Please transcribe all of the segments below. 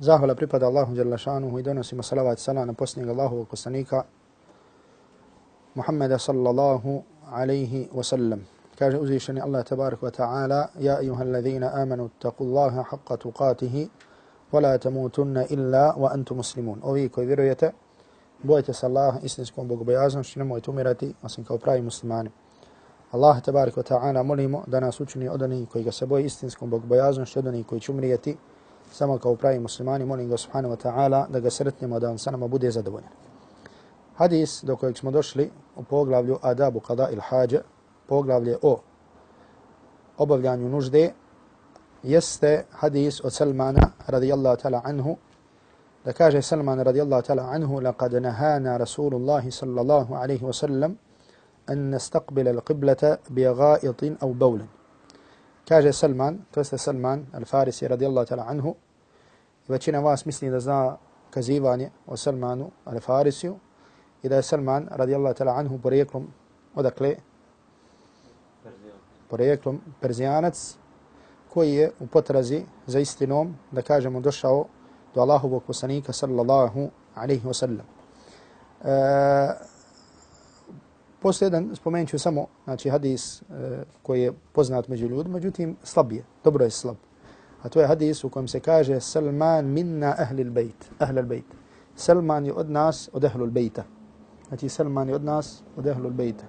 Zahvala pripada Allahu dželle i donosimo salavat i selam na posljednjeg Allahovog poslanika Muhammeda sallallahu alejhi ve sellem. Kaže uzvišeni Allah tebarek ve taala: "Ja ejuhalladhina amanu taqullaha haqqa tuqatih wa la tamutunna illa wa antum muslimun." Ovi koji vjerujete, bojte se Allaha istinskom bogobojaznošću, nemojte umirati osim kao pravi muslimani. Allah tebarek ve taala molimo da nas učini od onih koji ga se boje istinskom bogobojaznošću, od onih koji će umrijeti samo kao pravi muslimani, molim ga subhanahu wa ta'ala da ga sretnemo da on sa nama bude zadovoljan. Hadis do kojeg smo došli u poglavlju Adabu Qada il Hađa, poglavlje o obavljanju nužde, jeste hadis od Salmana radijallahu ta'ala anhu, da kaže Salman radijallahu ta'ala anhu, لقد نهانا رسول الله صلى الله عليه وسلم أن نستقبل القبلة بغائط أو بول Kaže Salman, to jeste Salman al-Farisi radijallahu ta'ala anhu, i većina vas misli da zna kazivanje o Salmanu al-Farisiju i da je Salman radijallahu ta'ala anhu porijeklom odakle? Porijeklom Perzijanac koji je u potrazi za istinom, da kažemo, došao do Allahovog poslanika sallallahu alaihi wa sallam. E, Poslije jedan spomenut ću samo znači, hadis e, koji je poznat među ljudima, međutim slabije, dobro je slab. A to je hadis u kojem se kaže Salman minna ahli al-bayt, ahli al-bayt. Salman je od nas, od ahli al-bayta. Znači Salman je od nas, od ahli al-bayta.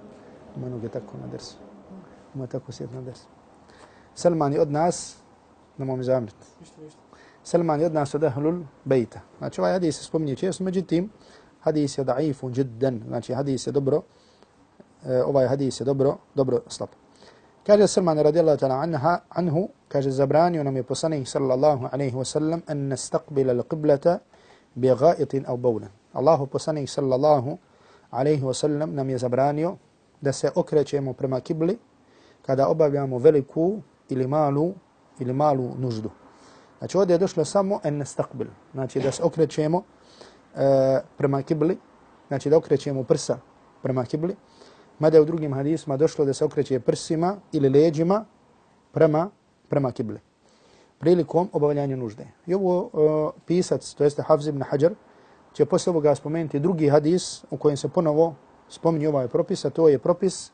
Ima noge tako na dersu. Ima tako sjet na dersu. Salman je od nas, ne mogu mi zamriti. Salman je od nas, od ahli al-bayta. Znači ovaj hadis se spominje često, međutim, hadis je daifun jiddan, znači hadis je dobro, E, ovaj hadis je dobro, dobro slab. Kaže Salman radijallahu ta'ala anha, anhu, kaže zabranio nam je poslanik sallallahu alaihi wa sallam an nastaqbila al-qiblata bi ga'itin au bawlan. Allahu poslanik sallallahu alaihi wa sallam nam je zabranio da se okrećemo prema kibli kada obavljamo veliku ili malu ili malu nuždu. Znači ovdje je došlo samo en nastaqbil, znači da se okrećemo uh, prema kibli, znači da okrećemo prsa prema kibli, mada je u drugim hadisma došlo da se okreće prsima ili leđima prema, prema kibli. Prilikom obavljanja nužde. I ovo uh, pisac, to jeste Hafz ibn Hajar, će posle ovoga spomenuti drugi hadis u kojem se ponovo spominje ovaj propis, a to je propis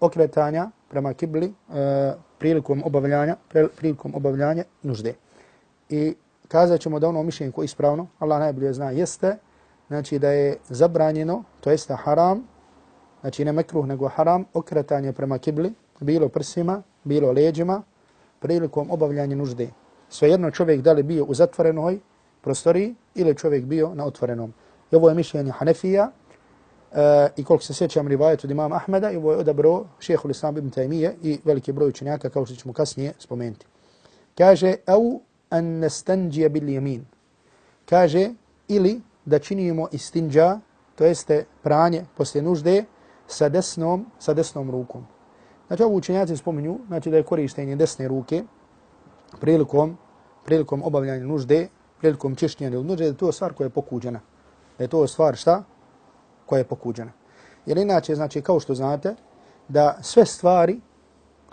okretanja prema kibli uh, prilikom obavljanja, prilikom obavljanja nužde. I kazat ćemo da ono mišljenje koje je ispravno, Allah najbolje zna, jeste znači da je zabranjeno, to jeste haram, znači ne mekruh nego haram, okretanje prema kibli, bilo prsima, bilo leđima, prilikom obavljanja nužde. Svejedno čovjek da li bio u zatvorenoj prostoriji ili čovjek bio na otvorenom. I ovo je mišljenje Hanefija uh, i koliko se sjećam rivajet od imama Ahmeda i ovo je odabro šehhul Islam ibn Taymiye i veliki broj učenjaka kao što ćemo kasnije spomenuti. Kaže, au an nastanđija bil jamin. Kaže, ili da činimo istinđa, to jeste pranje poslije nužde, sa desnom, sa desnom rukom. Znači ovo učenjaci spominju, znači da je korištenje desne ruke prilikom, prilikom obavljanja nužde, prilikom čišćenja nužde, da je to stvar koja je pokuđena. Da je to stvar šta? Koja je pokuđena. Jer inače, znači, kao što znate, da sve stvari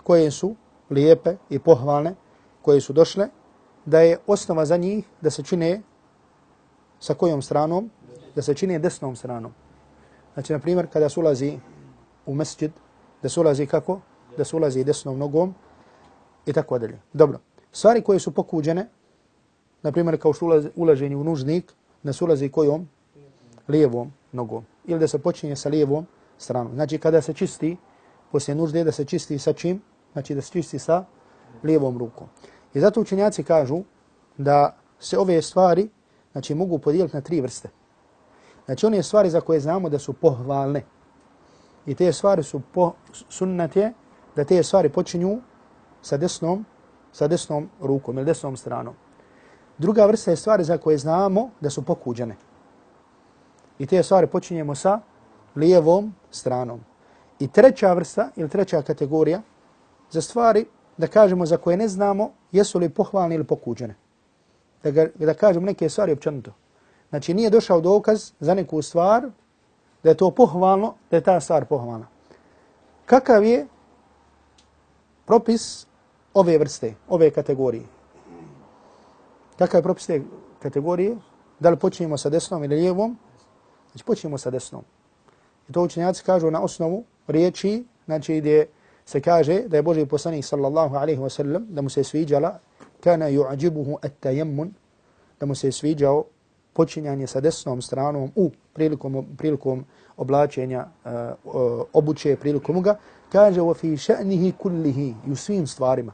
koje su lijepe i pohvalne, koje su došle, da je osnova za njih da se čine sa kojom stranom? Da se čine desnom stranom. Znači, na primjer, kada se ulazi u mesđid, da se ulazi kako? Da se ulazi desnom nogom i tako dalje. Dobro. Stvari koje su pokuđene, na primjer kao što ulaženje u nužnik, da se ulazi kojom? Lijevom nogom. Ili da se počinje sa lijevom stranom. Znači kada se čisti, poslije nužde da se čisti sa čim? Znači da se čisti sa lijevom rukom. I zato učenjaci kažu da se ove stvari znači, mogu podijeliti na tri vrste. Znači one stvari za koje znamo da su pohvalne. I te stvari su po sunnate da te stvari počinju sa desnom, sa desnom rukom ili desnom stranom. Druga vrsta je stvari za koje znamo da su pokuđene. I te stvari počinjemo sa lijevom stranom. I treća vrsta ili treća kategorija za stvari da kažemo za koje ne znamo jesu li pohvalne ili pokuđene. Da, ga, da kažemo neke stvari općenito. Znači nije došao dokaz za neku stvar da je to pohvalno, da je ta stvar pohvalna. Kakav je propis ove vrste, ove kategorije? Kakav je propis te kategorije? Da li počinjemo sa desnom ili lijevom? Znači počinjemo sa desnom. I to učenjaci kažu na osnovu riječi, znači gdje se kaže da je Boži poslanik sallallahu alaihi wa sallam, da mu se sviđala, kana ju'ađibuhu at-tajemmun, da mu se sviđao počinjanje sa desnom stranom u prilikom, prilikom oblačenja uh, obuće, prilikom ga, kaže u fi še'nihi kullihi, i u svim stvarima.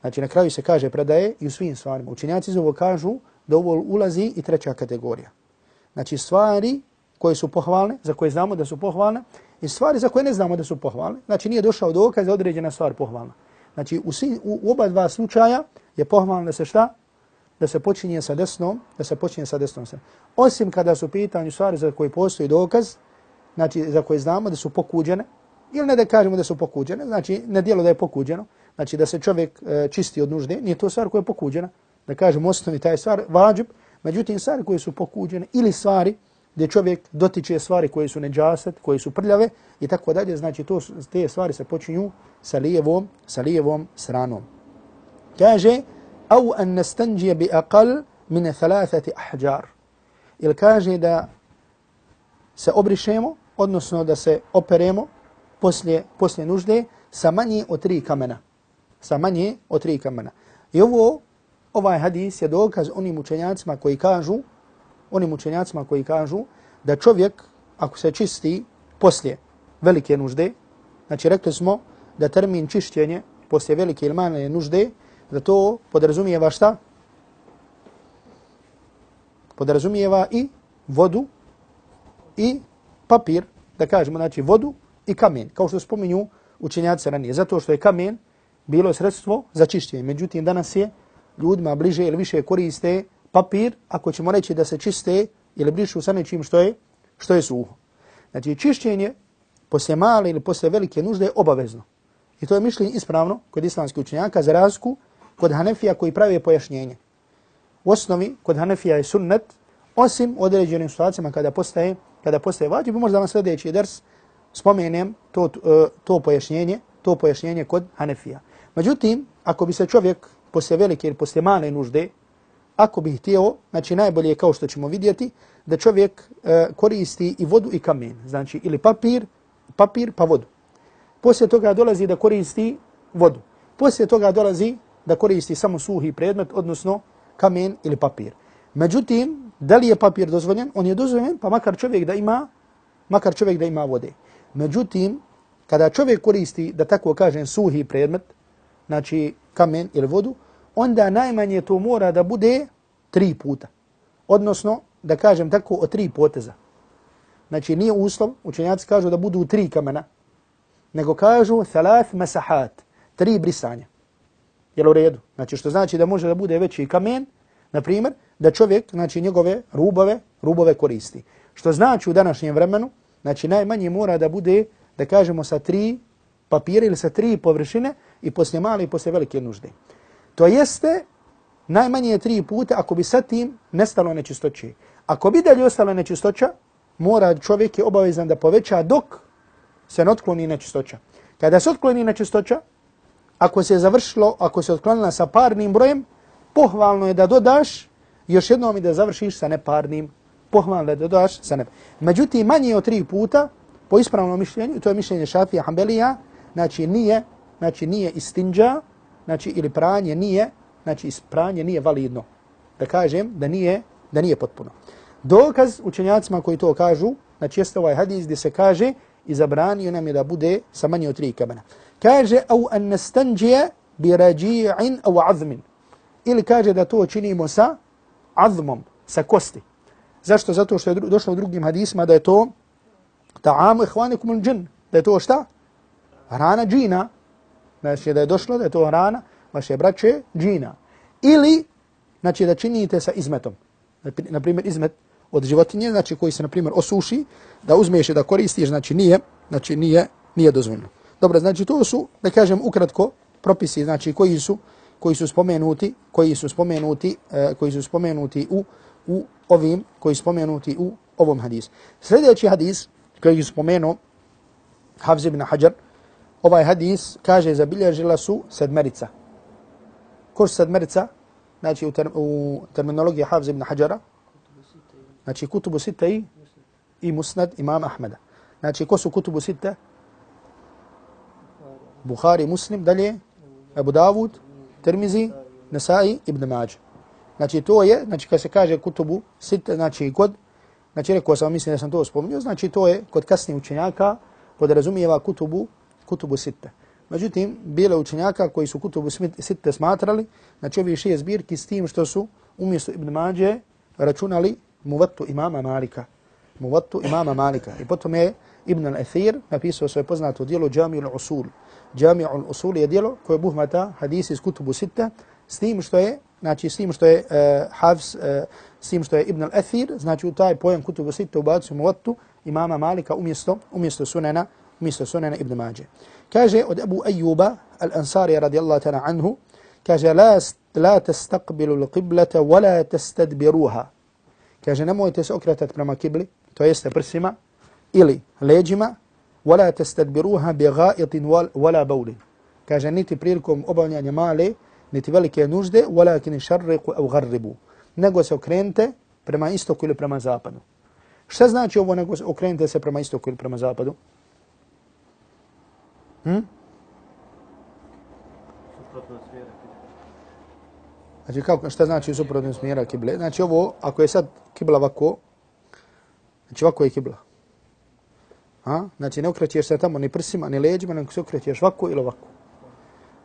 Znači na kraju se kaže predaje i u svim stvarima. Učenjaci iz ovo kažu da ovo ulazi i treća kategorija. Znači stvari koje su pohvalne, za koje znamo da su pohvalne, i stvari za koje ne znamo da su pohvalne. Znači nije došao dokaz da određena stvar pohvalna. Znači u, u, u oba dva slučaja je pohvalno da se šta? Da se počinje sa desnom, da se počinje sa desnom stranom. Osim kada su pitanju stvari za koje postoji dokaz, znači za koje znamo da su pokuđene, ili ne da kažemo da su pokuđene, znači ne dijelo da je pokuđeno, znači da se čovjek e, čisti od nužde, nije to stvar koja je pokuđena, da kažemo osnovni taj stvar, vađib, međutim stvari koje su pokuđene ili stvari gdje čovjek dotiče stvari koje su neđaset, koje su prljave i tako dalje, znači to, te stvari se počinju sa lijevom, sa lijevom stranom. Kaže, au an nastanđije bi aqal mine thalathati ahđar. Ili kaže da se obrišemo, odnosno da se operemo poslije, poslije nužde sa manje od tri kamena. Sa manje od tri kamena. I ovo, ovaj hadis je dokaz onim učenjacima koji kažu onim učenjacima koji kažu da čovjek, ako se čisti poslije velike nužde, znači rekli smo da termin čišćenje poslije velike ili manje nužde, da to podrazumijeva šta? Podrazumijeva i vodu i papir, da kažemo, znači vodu i kamen, kao što spominju učenjaci ranije, zato što je kamen bilo sredstvo za čišćenje. Međutim, danas je ljudima bliže ili više koriste papir, ako ćemo reći da se čiste ili brišu sa nečim što je, što je suho. Znači, čišćenje poslije male ili poslije velike nužde je obavezno. I to je mišljenje ispravno kod islamskih učenjaka za razliku kod Hanefija koji pravi pojašnjenje. U osnovi, kod Hanefija je sunnet, osim u određenim situacijama kada postaje, kada postaje vađib, možda vam sljedeći ders spomenem to, eh, to pojašnjenje, to pojašnjenje kod Hanefija. Međutim, ako bi se čovjek poslije velike ili poslije male nužde ako bi htio, znači najbolje je kao što ćemo vidjeti, da čovjek e, koristi i vodu i kamen, znači ili papir, papir pa vodu. Poslije toga dolazi da koristi vodu. Poslije toga dolazi da koristi samo suhi predmet, odnosno kamen ili papir. Međutim, da li je papir dozvoljen? On je dozvoljen, pa makar čovjek da ima, makar čovjek da ima vode. Međutim, kada čovjek koristi, da tako kažem, suhi predmet, znači kamen ili vodu, onda najmanje to mora da bude tri puta. Odnosno, da kažem tako, o tri poteza. Znači, nije uslov, učenjaci kažu da budu tri kamena, nego kažu thalath masahat, tri brisanja. Jel u redu? Znači, što znači da može da bude veći kamen, na primjer, da čovjek, znači, njegove rubove, rubove koristi. Što znači u današnjem vremenu, znači, najmanje mora da bude, da kažemo, sa tri papira ili sa tri površine i poslije male i poslije velike nužde. To jeste najmanje tri puta ako bi sa tim nestalo nečistoće. Ako bi dalje ostalo nečistoća, mora čovjek je obavezan da poveća dok se ne otkloni nečistoća. Kada se otkloni nečistoća, ako se je završilo, ako se otklonila sa parnim brojem, pohvalno je da dodaš još jednom i da završiš sa neparnim. Pohvalno je da dodaš sa neparnim. Međutim, manje od tri puta, po ispravnom mišljenju, to je mišljenje Šafija Hanbelija, znači nije, znači nije istinđa, znači ili pranje nije znači pranje nije validno. Da kažem da nije, da nije potpuno. Dokaz učenjacima koji to kažu, znači jeste ovaj hadis gdje se kaže i zabranio nam je da bude sa manje od tri kamena. Kaže, au an nastanđije bi rađi'in au azmin. Ili kaže da to činimo sa azmom, sa kosti. Zašto? Zato što je došlo u drugim hadisma da je to ta'amu ihvanikum al džin. Da je to šta? Hrana džina. Znači da je došlo da je to hrana vaše braće džina. Ili, znači da činite sa izmetom. Na primjer, izmet od životinje, znači koji se, na primjer, osuši, da uzmeš i da koristiš, znači nije, znači nije, nije dozvoljeno. Dobro, znači to su, da kažem ukratko, propisi, znači koji su, koji su spomenuti, koji su spomenuti, uh, koji su spomenuti u, u ovim, koji su spomenuti u ovom hadisu. Sljedeći hadis, koji je spomenuo Hafz ibn Hajar, ovaj hadis kaže zabilježila su sedmerica. Ko su sedmerica? Znači u, ter, u terminologiji Hafz ibn Hajara, znači kutubu sitte i, i musnad imam Ahmeda. Znači ko su kutubu sitte? Bukhari, Muslim, dalje, Abu Dawud, Tirmizi, Nasai, Ibn Mađa. Znači to je, znači kad se kaže kutubu sit, znači kod Znači, rekao sam, mislim da sam to spomenuo, znači to je kod kasnijih učenjaka podrazumijeva kutubu, kutubu sitte. Međutim, bile učenjaka koji su kutubu sitte smatrali, znači ovi šije zbirki s tim što su umjesto Ibn Mađe računali muvattu imama Malika. Muvattu imama Malika. I potom je Ibn al-Athir napisao svoje poznato dijelo Džamil Usul. Jami'ul Usul je dijelo koje buhmata hadisi iz kutubu sitte s tim što je znači s tim što je uh, Hafs, uh, s tim što je Ibn al-Athir, znači u taj pojam kutubu sitte ubacio muvattu imama Malika umjesto, umjesto sunena, umjesto sunena Ibn Mađe. Kaže od Abu Ayyuba al-Ansari radijallahu ta'ala anhu, kaže la, la tastaqbilu l-qiblata wa la tastadbiruha. Kaže nemojte se okretati prema kibli, to jeste prsima, ili leđima, wa la bawlin. Kaže niti prilikom obavljanja male, niti velike nužde, walakin šarriku au garribu. Nego se okrenite prema istoku ili prema zapadu. Šta znači ovo nego se okrenite se prema istoku ili prema zapadu? Hm? Znači kako, šta znači u suprotnom smjera kible? Znači ovo, ako je sad kibla ovako, znači ovako je kibla. A? Znači ne okrećeš se tamo ni prsima, ni leđima, nego se okrećeš ovako ili ovako.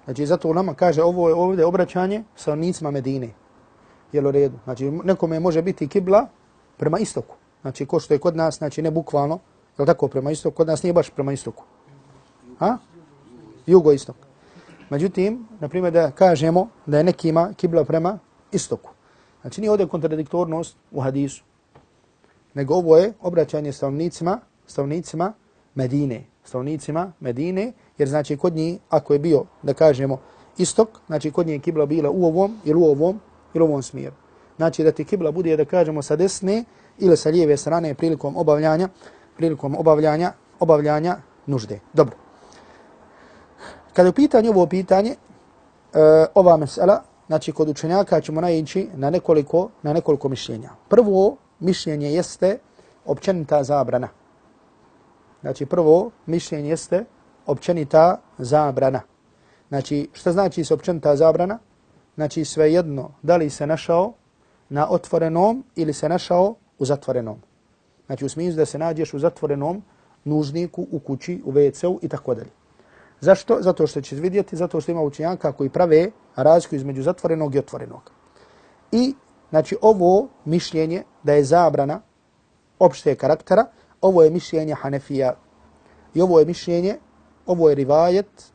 Znači, zato u nama kaže ovo je ovdje obraćanje sa nicima Medine. Jel u redu? Znači, nekome može biti kibla prema istoku. Znači, ko što je kod nas, znači ne bukvalno, je tako prema istoku? Kod nas nije baš prema istoku. A? Jugo istok. Međutim, na primjer da kažemo da je nekima kibla prema istoku. Znači, nije ovdje kontradiktornost u hadisu. Nego ovo je obraćanje stanovnicima stavnicima Medine. Stavnicima Medine, jer znači kod njih, ako je bio, da kažemo, istok, znači kod njih kibla bila u ovom ili u ovom ili u ovom smjeru. Znači da ti kibla bude, da kažemo, sa desne ili sa lijeve strane prilikom obavljanja, prilikom obavljanja, obavljanja nužde. Dobro. Kada je u pitanju ovo pitanje, e, ova mesela, znači kod učenjaka ćemo naići na nekoliko, na nekoliko mišljenja. Prvo mišljenje jeste općenita zabrana. Znači prvo mišljenje jeste općenita zabrana. Znači, šta znači se općenita zabrana? Znači, svejedno, da li se našao na otvorenom ili se našao u zatvorenom. Znači, u smislu da se nađeš u zatvorenom nužniku, u kući, u WC-u i tako dalje. Zašto? Zato što ćeš vidjeti, zato što ima učenjaka koji prave razliku između zatvorenog i otvorenog. I, znači, ovo mišljenje da je zabrana opšte karaktera, ovo je mišljenje Hanefija. I ovo je mišljenje ovo je rivajet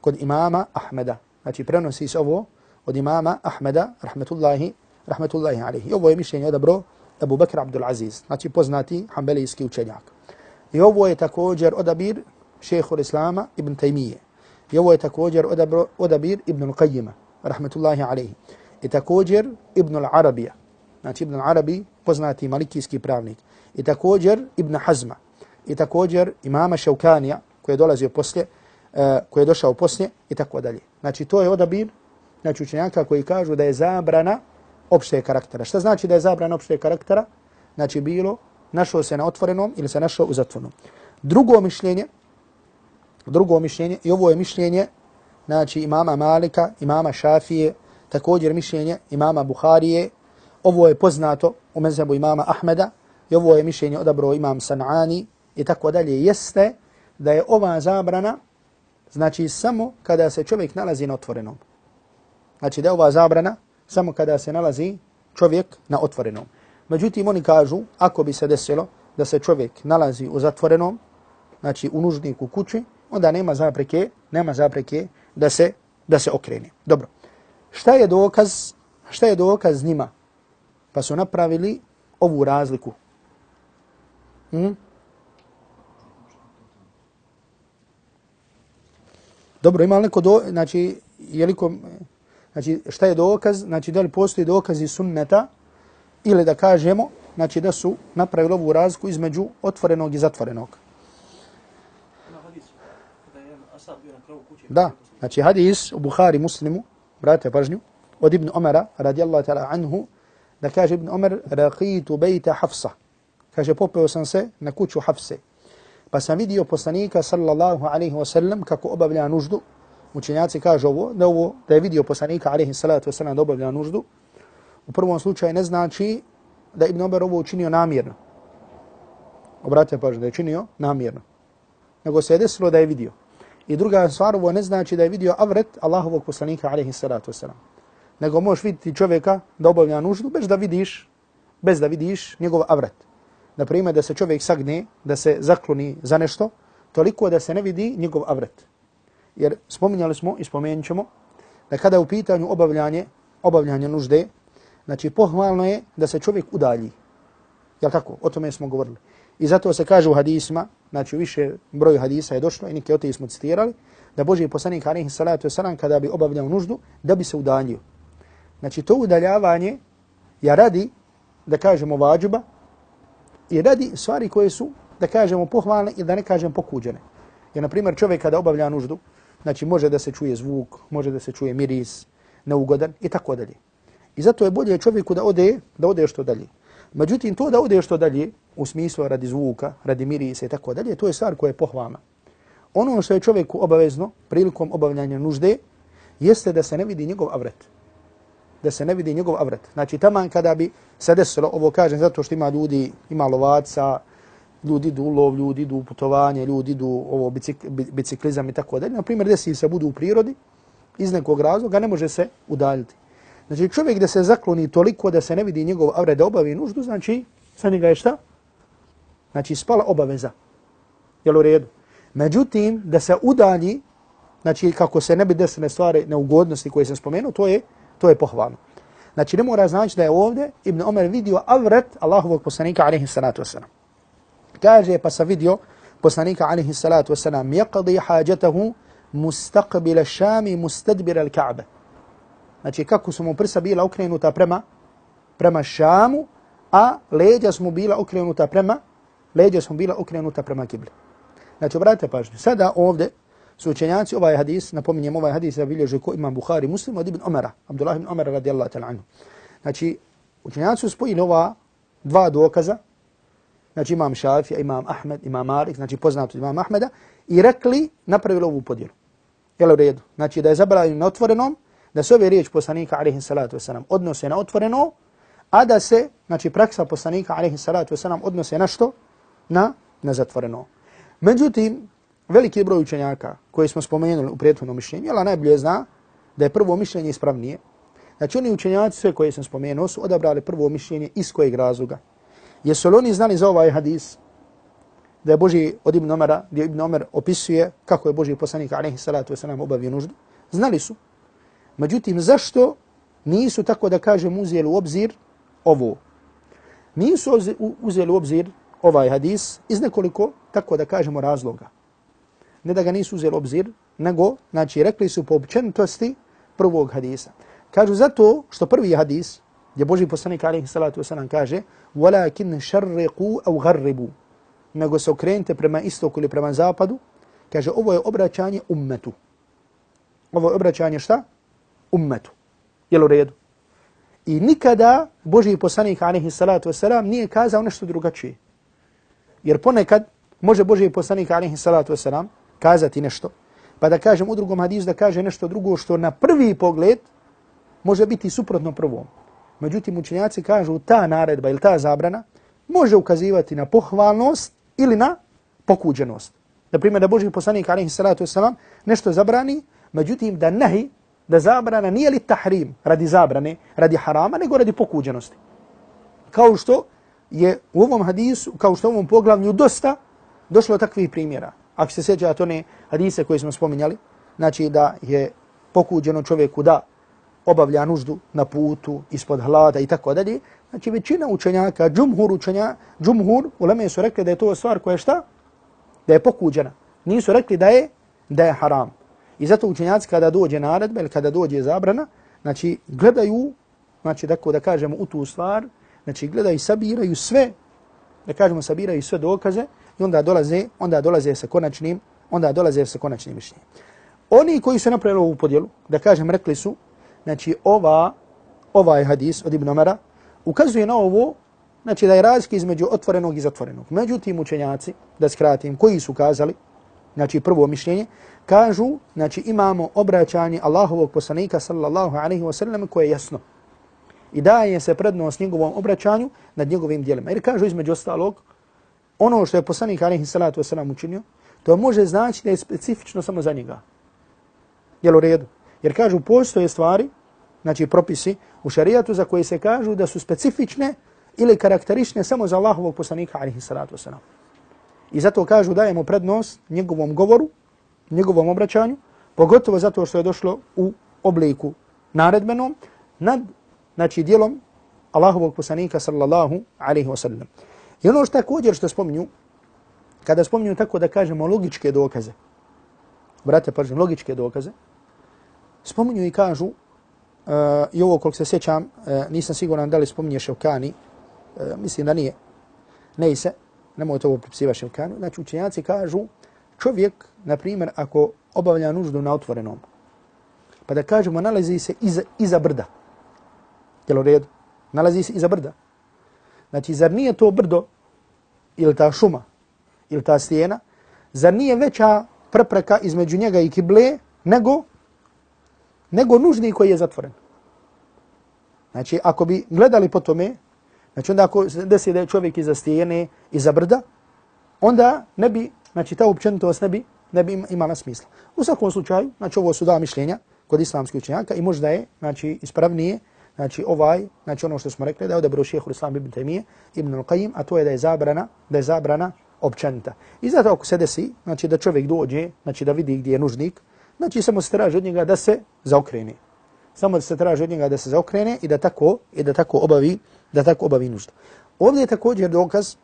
kod imama Ahmeda. Znači prenosi se ovo od imama Ahmeda, rahmetullahi, rahmetullahi alihi. I ovo je mišljenje odabro Abu Bakr Abdul Aziz, znači poznati hambelijski učenjak. I ovo je također odabir šehehu Islama ibn Taymiye. I ovo je također odabro, odabir ibn Al-Qayyima, rahmetullahi alihi. I također ibn Al-Arabija, znači ibn Al-Arabi, poznati malikijski pravnik. I također ibn Hazma. I također imama Šaukanija, koji je dolazio poslije, e, koji je došao poslije i tako dalje. Znači to je odabir znači učenjaka koji kažu da je zabrana opšte karaktera. Šta znači da je zabrana opšte karaktera? Znači bilo našao se na otvorenom ili se našao u zatvornom. Drugo mišljenje, drugo mišljenje, i ovo je mišljenje znači imama Malika, imama Šafije, također mišljenje imama Buharije, ovo je poznato u mezhebu imama Ahmeda i ovo je mišljenje odabro imam Sanani i tako dalje, jeste da je ova zabrana znači samo kada se čovjek nalazi na otvorenom. Znači da je ova zabrana samo kada se nalazi čovjek na otvorenom. Međutim, oni kažu, ako bi se desilo da se čovjek nalazi u zatvorenom, znači u nužniku kući, onda nema zapreke, nema zapreke da se da se okrene. Dobro. Šta je dokaz? Šta je dokaz njima? Pa su napravili ovu razliku. Hmm? Dobro, ima li neko do, znači, je li znači, šta je dokaz? Znači, da li postoji dokazi sunneta ili da kažemo, znači, da su napravili ovu razliku između otvorenog i zatvorenog. Da, znači hadis u Buhari muslimu, brate pažnju, od Ibn Omara radijallahu ta'ala anhu, da kaže Ibn Omer, raqitu bejta Hafsa. Kaže, popeo sam se na kuću Hafse. Pa sam vidio poslanika sallallahu alaihi wa sallam kako obavlja nuždu. Učenjaci kaže ovo, da, ovo, da je vidio poslanika alaihi salatu wa sallam da obavlja nuždu. U prvom slučaju ne znači da Ibn Omer ovo učinio namjerno. Obratite pažnju, da je činio namjerno. Nego se je desilo da je vidio. I druga stvar, ovo ne znači da je vidio avret Allahovog poslanika, alaihi salatu wasalam. Nego možeš vidjeti čovjeka da obavlja nuždu bez da vidiš, bez da vidiš njegov avret. Na primjer, da se čovjek sagne, da se zakloni za nešto, toliko da se ne vidi njegov avret. Jer spominjali smo i spomenut ćemo da kada je u pitanju obavljanje, obavljanje nužde, znači pohvalno je da se čovjek udalji. Jel tako? O tome smo govorili. I zato se kaže u hadisma, znači više broju hadisa je došlo i neke od smo citirali, da Boži poslanik alaihi salatu wasalam kada bi obavljao nuždu, da bi se udaljio. Znači to udaljavanje je radi, da kažemo vađuba, i radi stvari koje su, da kažemo pohvalne i da ne kažem pokuđene. Jer, na primjer, čovjek kada obavlja nuždu, znači može da se čuje zvuk, može da se čuje miris, neugodan i tako dalje. I zato je bolje čovjeku da ode, da ode što dalje. Međutim, to da ode što dalje, u smislu radi zvuka, radi mirisa i tako dalje, to je stvar koja je pohvalna. Ono što je čovjeku obavezno prilikom obavljanja nužde, jeste da se ne vidi njegov avret. Da se ne vidi njegov avret. Znači, taman kada bi se desilo, ovo kažem zato što ima ljudi, ima lovaca, ljudi idu u lov, ljudi idu u putovanje, ljudi idu ovo bicik, biciklizam i tako dalje. Naprimjer, desi se budu u prirodi, iz nekog razloga ne može se udaljiti. Znači čovjek da se zakloni toliko da se ne vidi njegov avret da obavi nuždu, znači sa njega je šta? Znači spala obaveza. Jel u redu? Međutim, da se udalji, znači kako se ne bi desene stvari neugodnosti koje sam spomenuo, to je, to je pohvalno. Znači ne mora znači da je ovdje Ibn Omer vidio avret Allahovog poslanika alaihi salatu wasalam. Kaže pa sa vidio poslanika alaihi salatu wasalam jaqdi hađatahu mustaqbila šami mustadbira al-Ka'ba. Znači kako su mu prsa bila okrenuta prema prema Šamu, a leđa su mu bila okrenuta prema leđa su mu bila okrenuta prema kibli. Znači obratite pažnju. Sada ovdje su učenjaci ovaj hadis, napominjem ovaj hadis da bilježe ko imam Bukhari muslim od Ibn Omara, Abdullah ibn Omara radijallahu ta'ala anhu. Znači učenjaci su spojili ova dva dokaza, znači imam Šafija, imam Ahmed, imam Malik, znači poznato imam Ahmeda, i rekli, napravili ovu podjelu. Jel u redu? Znači da je zabranjeno na otvorenom, da se ove riječ poslanika alaihi salatu wasalam odnose na otvoreno, a da se, znači praksa poslanika alaihi salatu wasalam odnose na što? Na, na zatvoreno. Međutim, veliki broj učenjaka koji smo spomenuli u prethodnom mišljenju, ali najbolje zna da je prvo mišljenje ispravnije. Znači oni učenjaci sve koje sam spomenuo su odabrali prvo mišljenje iz kojeg razloga. Jesu li oni znali za ovaj hadis da je Boži od Ibn Omara, gdje Ibn Omer opisuje kako je Boži poslanik alaihi salatu wasalam obavio nuždu? Znali su. Međutim, zašto nisu, tako da kažem, uzeli u obzir ovo? Nisu uzeli u obzir ovaj hadis iz nekoliko, tako da kažemo, razloga Ne da ga nisu uzeli u obzir, nego, znači, rekli su po općenitosti prvog hadisa. Kažu zato što prvi hadis, gdje Boži poslanik alaihi salatu wasalam kaže وَلَكِنْ شَرِّقُوا أَوْ غَرِّبُوا nego se okrenite prema istoku ili prema zapadu, kaže ovo je obraćanje ummetu. Ovo je obraćanje šta? ummetu. Jel u redu? I nikada Boži poslanik alaihi salatu wasalam nije kazao nešto drugačije. Jer ponekad može Boži poslanik alaihi salatu wasalam kazati nešto, pa da kažem u drugom hadisu da kaže nešto drugo što na prvi pogled može biti suprotno prvom. Međutim, učenjaci kažu ta naredba ili ta zabrana može ukazivati na pohvalnost ili na pokuđenost. Na primjer, da Boži poslanik, alaihi salatu wasalam, nešto zabrani, međutim, da nahi, da zabrana nije li tahrim radi zabrane, radi harama, nego radi pokuđenosti. Kao što je u ovom hadisu, kao što u ovom poglavlju dosta došlo takvih primjera. Ako se sjeća to ne hadise koje smo spominjali, znači da je pokuđeno čovjeku da obavlja nuždu na putu, ispod hlada i tako dalje. Znači većina učenjaka, džumhur učenja, džumhur, u Leme su rekli da je to stvar koja je šta? Da je pokuđena. Nisu rekli da je, da je haram. I zato učenjaci kada dođe naredba ili kada dođe zabrana, znači gledaju, znači tako da kažemo u tu stvar, znači gledaju i sabiraju sve, da kažemo sabiraju sve dokaze i onda dolaze, onda dolaze sa konačnim, onda dolaze sa konačnim mišljenjem. Oni koji su napravili ovu podjelu, da kažem, rekli su, znači ova, ovaj hadis od Ibn Omara, ukazuje na ovo, znači da je razlika između otvorenog i zatvorenog. Međutim, učenjaci, da skratim, koji su kazali, znači prvo mišljenje, kažu, znači imamo obraćanje Allahovog poslanika sallallahu alaihi wa sallam koje je jasno. I daje se prednost njegovom obraćanju nad njegovim dijelima. Jer kažu između ostalog, ono što je poslanik alaihi salatu wasalam učinio, to može znači da je specifično samo za njega. Jel u redu? Jer kažu postoje stvari, znači propisi u šarijatu za koje se kažu da su specifične ili karakterične samo za Allahovog poslanika alaihi salatu wasalam. I zato kažu dajemo prednost njegovom govoru, njegovom obraćanju, pogotovo zato što je došlo u obliku naredbenom nad znači dijelom Allahovog poslanika sallallahu alaihi wasallam. I ono što također što spominju, kada spominju tako da kažemo logičke dokaze, brate, pažnje, logičke dokaze, spominju i kažu, uh, i ovo koliko se sjećam, uh, nisam siguran da li spominje Ševkani, uh, mislim da nije, ne se, nemojte ovo pripsiva Ševkani, znači učenjaci kažu, čovjek, na primjer, ako obavlja nuždu na otvorenom, pa da kažemo, nalazi se iza, iza brda, jel u redu, nalazi se iza brda, znači, zar nije to brdo, ili ta šuma, ili ta stijena, zar nije veća prepreka između njega i kible, nego nego nužni koji je zatvoren. Znači, ako bi gledali po tome, znači onda ako desi da je čovjek iza stijene, iza brda, onda ne bi, znači ta općenitost ne bi, ne bi imala smisla. U svakom slučaju, znači ovo su dva mišljenja kod islamskih učenjaka i možda je, znači, ispravnije, znači ovaj, znači ono što smo rekli, da je odabro šehehu islam ibn Temije, ibn al-Qaim, a to je da je zabrana, da je zabrana općenita. I zato ako se desi, znači da čovjek dođe, znači da vidi gdje je nužnik, Znači samo se traži od njega da se zaokrene. Samo se traži od njega da se zaokrene i da tako i da tako obavi, da tako obavi nuždu. Ovdje je također dokaz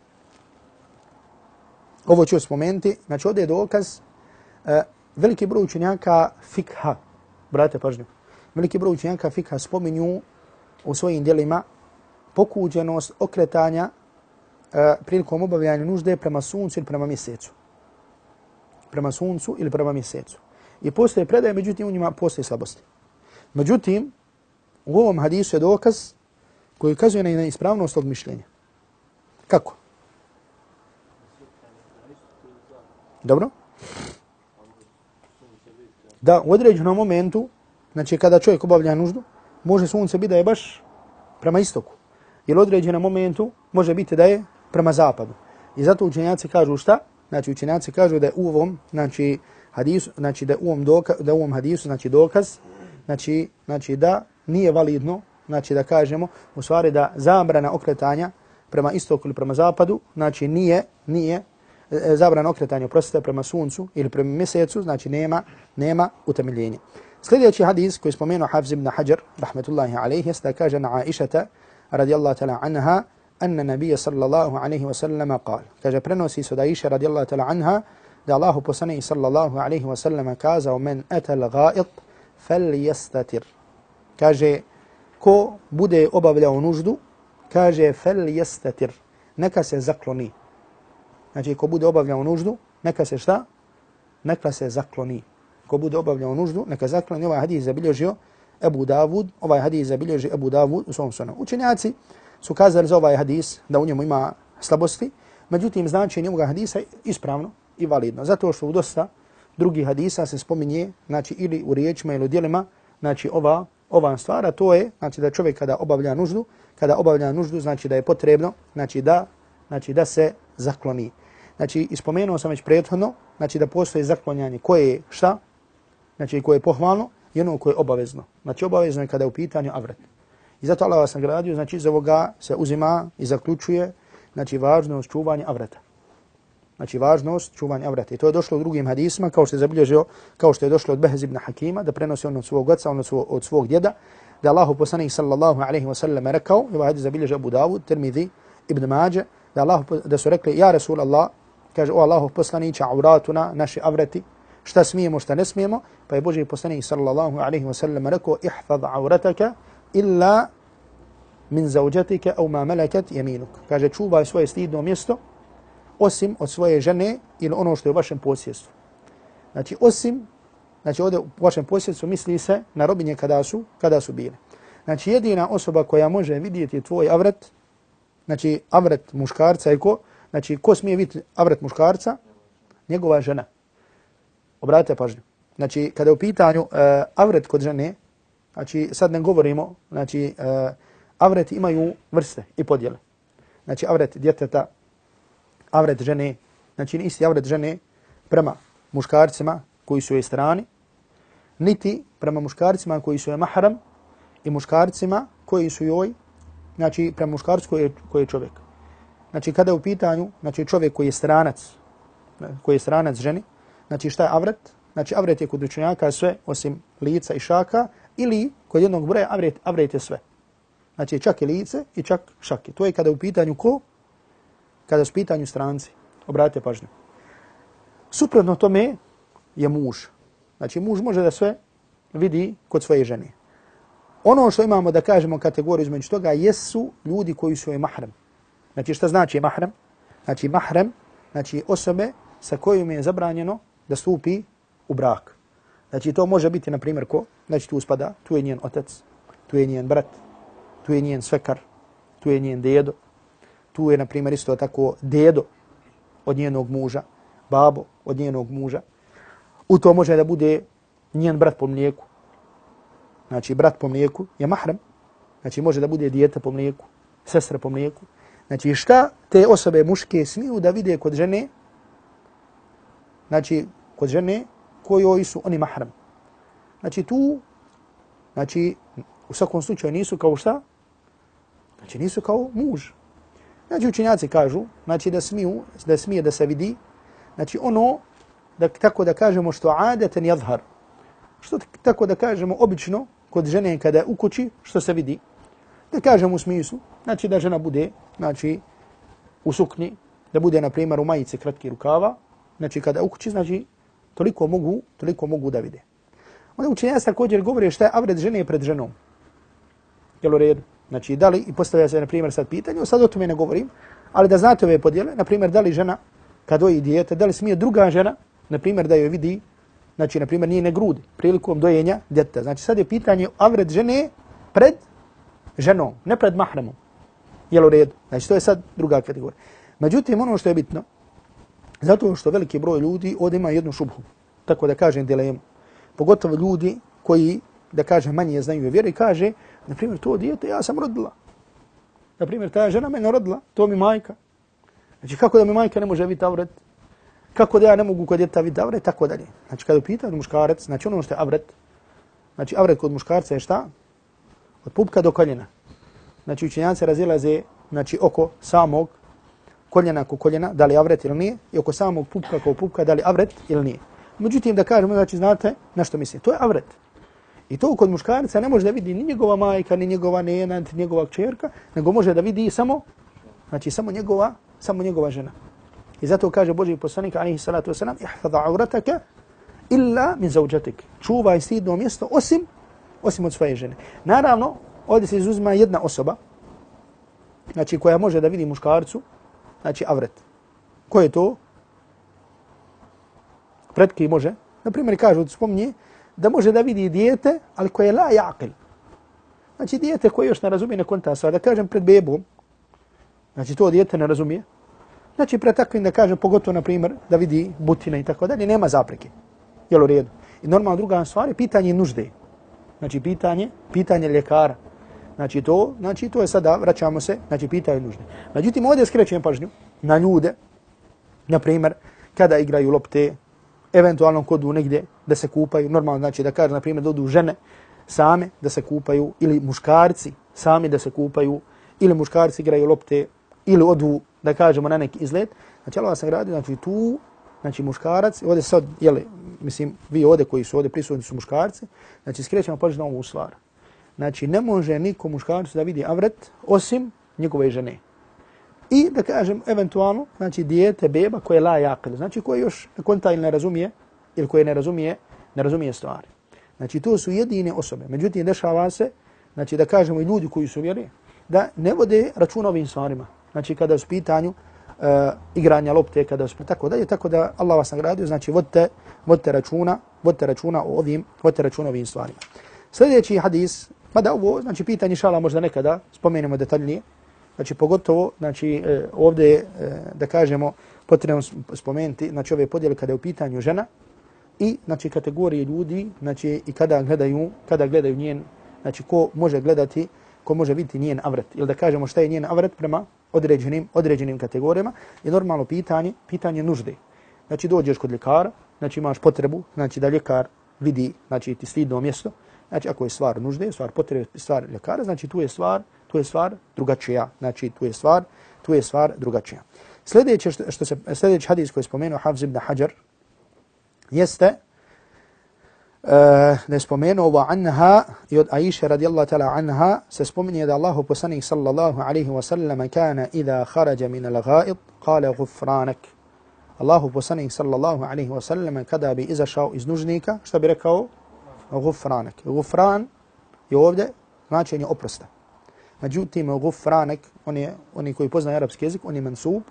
Ovo ću spomenuti, znači ovdje je dokaz uh, veliki broj učenjaka fikha, brate pažnju, veliki broj učenjaka fikha spominju u svojim dijelima pokuđenost okretanja e, prilikom obavljanja nužde prema suncu ili prema mjesecu. Prema suncu ili prema mjesecu i postoje predaje, međutim u njima postoje slabosti. Međutim, u ovom hadisu je dokaz koji ukazuje na ispravnost tog mišljenja. Kako? Dobro? Da, u određenom momentu, znači kada čovjek obavlja nuždu, može sunce biti da je baš prema istoku. Jer određenom momentu može biti da je prema zapadu. I zato učenjaci kažu šta? Znači učenjaci kažu da je u ovom, znači, hadisu, znači da u ovom dokaz, da u ovom hadisu, znači dokaz, znači, znači da nije validno, znači da kažemo, u stvari da zabrana okretanja prema istoku ili prema zapadu, znači nije, nije e, okretanje zabrana okretanja prostite prema suncu ili prema mjesecu, znači nema, nema utemeljenja. Sljedeći hadis koji spomenu Hafz ibn Hajar, rahmetullahi alaihi, jeste da kaže na Aishata, radijallahu ta'la anha, anna nabija sallallahu alaihi wa sallama qal. Kaže, prenosi su da Aisha radijallahu ta'la anha, da Allahu poslanik sallallahu alaihi wa sallam kazao men etel gait fel jestatir. Kaže, ko bude obavljao nuždu, kaže fel jestatir, neka se zakloni. Znači, ko bude obavljao nuždu, neka se šta? Neka se zakloni. Ko bude obavljao nuždu, neka zakloni. Ovaj hadis zabilježio Ebu Davud, ovaj hadis zabilježio Ebu Davud u svom sunu. Učenjaci su kazali za ovaj hadis da u njemu ima slabosti, međutim, značenje ovog hadisa ispravno, i validno. Zato što u dosta drugih hadisa se spominje, znači ili u riječima ili u dijelima, znači ova, ova stvar, a to je, znači da čovjek kada obavlja nuždu, kada obavlja nuždu, znači da je potrebno, znači da, znači da se zakloni. Znači, ispomenuo sam već prethodno, znači da postoji zaklonjanje koje je šta, znači koje je pohvalno i ono koje je obavezno. Znači, obavezno je kada je u pitanju avret. I zato Allah vas nagradio, znači iz ovoga se uzima i zaključuje, znači važnost čuvanja avreta. Znači važnost čuvanja avreta. I to je došlo u drugim hadisma, kao što je zabilježio, kao što je došlo od Behez ibn Hakima, da prenosi on od svog oca, on od svog, od svog djeda, da Allahu poslanik sallallahu alejhi ve sellem rekao, i ovaj hadis zabilježi Abu Davud, Tirmidhi, Ibn Mađe, da, Allah, da su rekli, ja Rasul Allah, kaže, o Allahu poslanića, auratuna, naši avreti, šta smijemo, šta ne smijemo, pa je Boži poslanik sallallahu alaihi wasallam rekao, ihfad aurataka illa min zauđatika au ma malakat jeminuk. Kaže, čuvaj svoje stidno mjesto, osim od svoje žene ili ono što je u vašem posjedstvu. Znači, osim, znači ovdje u vašem posjedstvu misli se na robinje kada su, kada su bile. Znači, jedina osoba koja može vidjeti tvoj avret, znači avret muškarca je ko? Znači, ko smije vidjeti avret muškarca? Njegova žena. Obratite pažnju. Znači, kada je u pitanju uh, avret kod žene, znači, sad ne govorimo, znači, e, uh, avreti imaju vrste i podjele. Znači, avret djeteta, avret žene, znači isti avret žene prema muškarcima koji su je strani, niti prema muškarcima koji su je mahram i muškarcima koji su joj, znači prema muškarcu koji je, koji je čovjek. Znači kada je u pitanju, znači čovjek koji je stranac, koji je stranac ženi, znači šta je avret? Znači avret je kod učenjaka sve osim lica i šaka ili kod jednog broja avret, avret je sve. Znači čak i lice i čak šake. To je kada u pitanju ko? kada su pitanju stranci, obratite pažnju. Suprotno tome je muž. Znači muž može da sve vidi kod svoje žene. Ono što imamo da kažemo kategoriju između toga jesu ljudi koji su je mahram. Znači šta znači mahram? Znači mahram, znači osobe sa kojim je zabranjeno da stupi u brak. Znači to može biti, na primjer, ko? Znači tu uspada, tu je njen otac, tu je njen brat, tu je njen svekar, tu je njen dedo, tu je, na primjer, isto tako dedo od njenog muža, babo od njenog muža. U to može da bude njen brat po mlijeku. Znači, brat po mlijeku je mahram. Znači, može da bude dijete po mlijeku, sestra po mlijeku. Znači, šta te osobe muške smiju da vide kod žene? Znači, kod žene kojoj su oni mahram. Znači, tu, znači, u svakom slučaju nisu kao šta? Znači, nisu kao muž. Znači učenjaci kažu, znači da smiju, da smije da se vidi, znači ono, da, tako da kažemo što adeten jadhar, što tako da kažemo obično kod žene kada je u kući, što se vidi, da kažemo u smislu, znači da žena bude, znači u sukni, da bude na primjer u majice kratki rukava, znači kada je u kući, znači toliko mogu, toliko mogu da vide. Onda učenjaci također govori šta je avred žene pred ženom. Jel u redu? Znači, da li, i postavlja se, na primjer, sad pitanje, sad o tome ne govorim, ali da znate ove podjele, na primjer, da li žena, kad doji dijete, da li smije druga žena, na primjer, da joj vidi, znači, na primjer, njene grudi, prilikom dojenja djeta. Znači, sad je pitanje avred žene pred ženom, ne pred mahramom. Jel u redu? Znači, to je sad druga kategorija. Međutim, ono što je bitno, zato što veliki broj ljudi ovdje ima jednu šubhu, tako da kažem dilemu, pogotovo ljudi koji, da kažem, manje znaju vjeru i kaže, Na primjer, to dijete ja sam rodila. Na primjer, ta žena mene rodila, to mi majka. Znači, kako da mi majka ne može vidjeti avret? Kako da ja ne mogu kod djeta vidjeti avret? Tako dalje. Znači, kada pita muškarac, znači ono što je avret, znači avret kod muškarca je šta? Od pupka do koljena. Znači, učenjanci razilaze znači, oko samog koljena ko koljena, da li avret ili nije, i oko samog pupka ko pupka, da li avret ili nije. Međutim, da kažemo, znači, znate na što mislim. To je avret. I to kod muškarca ne može da vidi ni njegova majka, ni njegova nena, ni njegova čerka, nego može da vidi samo, znači samo njegova, samo njegova žena. I zato kaže Boži poslanik, alaihi salatu wasalam, ihfada aurataka illa min zauđatik. Čuvaj stidno mjesto osim, osim od svoje žene. Naravno, ovdje se izuzima jedna osoba, znači koja može da vidi muškarcu, znači avret. Ko je to? Pretki može. Naprimjer, kažu, spomni, da može da vidi dijete, ali koje je la jaqil. Znači dijete koje još ne razumije nekonta sva, da kažem pred bebom, znači to dijete ne razumije, znači pred takvim da kažem, pogotovo na primjer, da vidi butina i tako dalje, nema zapreke. Jel u redu? I normalno druga stvar je pitanje nužde. znači pitanje, pitanje ljekara. Znači to, znači to je sada, vraćamo se, znači pitaju nužne. Međutim, ovdje skrećem pažnju na ljude, na primjer, kada igraju lopte, eventualno kod u negdje da se kupaju, normalno znači da kaže, na primjer, da odu žene same da se kupaju, ili muškarci sami da se kupaju, ili muškarci igraju lopte, ili odu, da kažemo, na neki izlet. Znači, Allah sam radi, znači tu, znači muškarac, ovdje sad, jeli, mislim, vi ovdje koji su ovdje prisutni su muškarci, znači skrećemo pažnju na ovu stvar. Znači, ne može niko muškarcu da vidi avret osim njegove žene. I da kažem, eventualno, znači, dijete, beba koje je la jakil, znači koje još konta ili ne razumije, ili koje ne razumije, ne razumije stvari. Znači, to su jedine osobe. Međutim, dešava se, znači, da kažemo i ljudi koji su vjeri, da ne vode računa ovim stvarima. Znači, kada su pitanju uh, igranja lopte, kada su tako dalje, tako da Allah vas nagradio, znači, vodite, vodite računa, vodite računa o ovim, vodite računa o ovim stvarima. Sljedeći hadis, mada ovo, znači, pitanje šala možda nekada spomenemo detaljnije, znači, pogotovo, znači, e, ovdje, e, da kažemo, potrebno spomenuti, znači, ove podjele kada je u pitanju žena, i znači kategorije ljudi znači i kada gledaju kada gledaju njen znači ko može gledati ko može vidjeti njen avret ili da kažemo šta je njen avret prema određenim određenim kategorijama? Je normalno pitanje pitanje nužde. Znači dođeš kod ljekara znači imaš potrebu znači da ljekar vidi znači ti stidno mjesto znači ako je stvar nužde stvar potrebe stvar ljekara znači tu je stvar tu je stvar drugačija znači tu je stvar tu je stvar drugačija sljedeće što, što se sljedeći hadis koji je spomenuo Hafz ibn Hajar jeste uh, da je spomenuo wa anha i od Aisha radijallahu ta'ala anha se spominje da Allahu poslanik sallallahu alaihi wa sallam kana idha kharaja min al-ghaid kale gufranak. Allahu poslanik sallallahu alaihi wa sallam kada bi izašao iz nužnika, šta bi rekao? Gufranak. Gufran je ovdje značenje oprosta. Međutim, gufranak, on je, oni koji poznaju arapski jezik, on je mensub,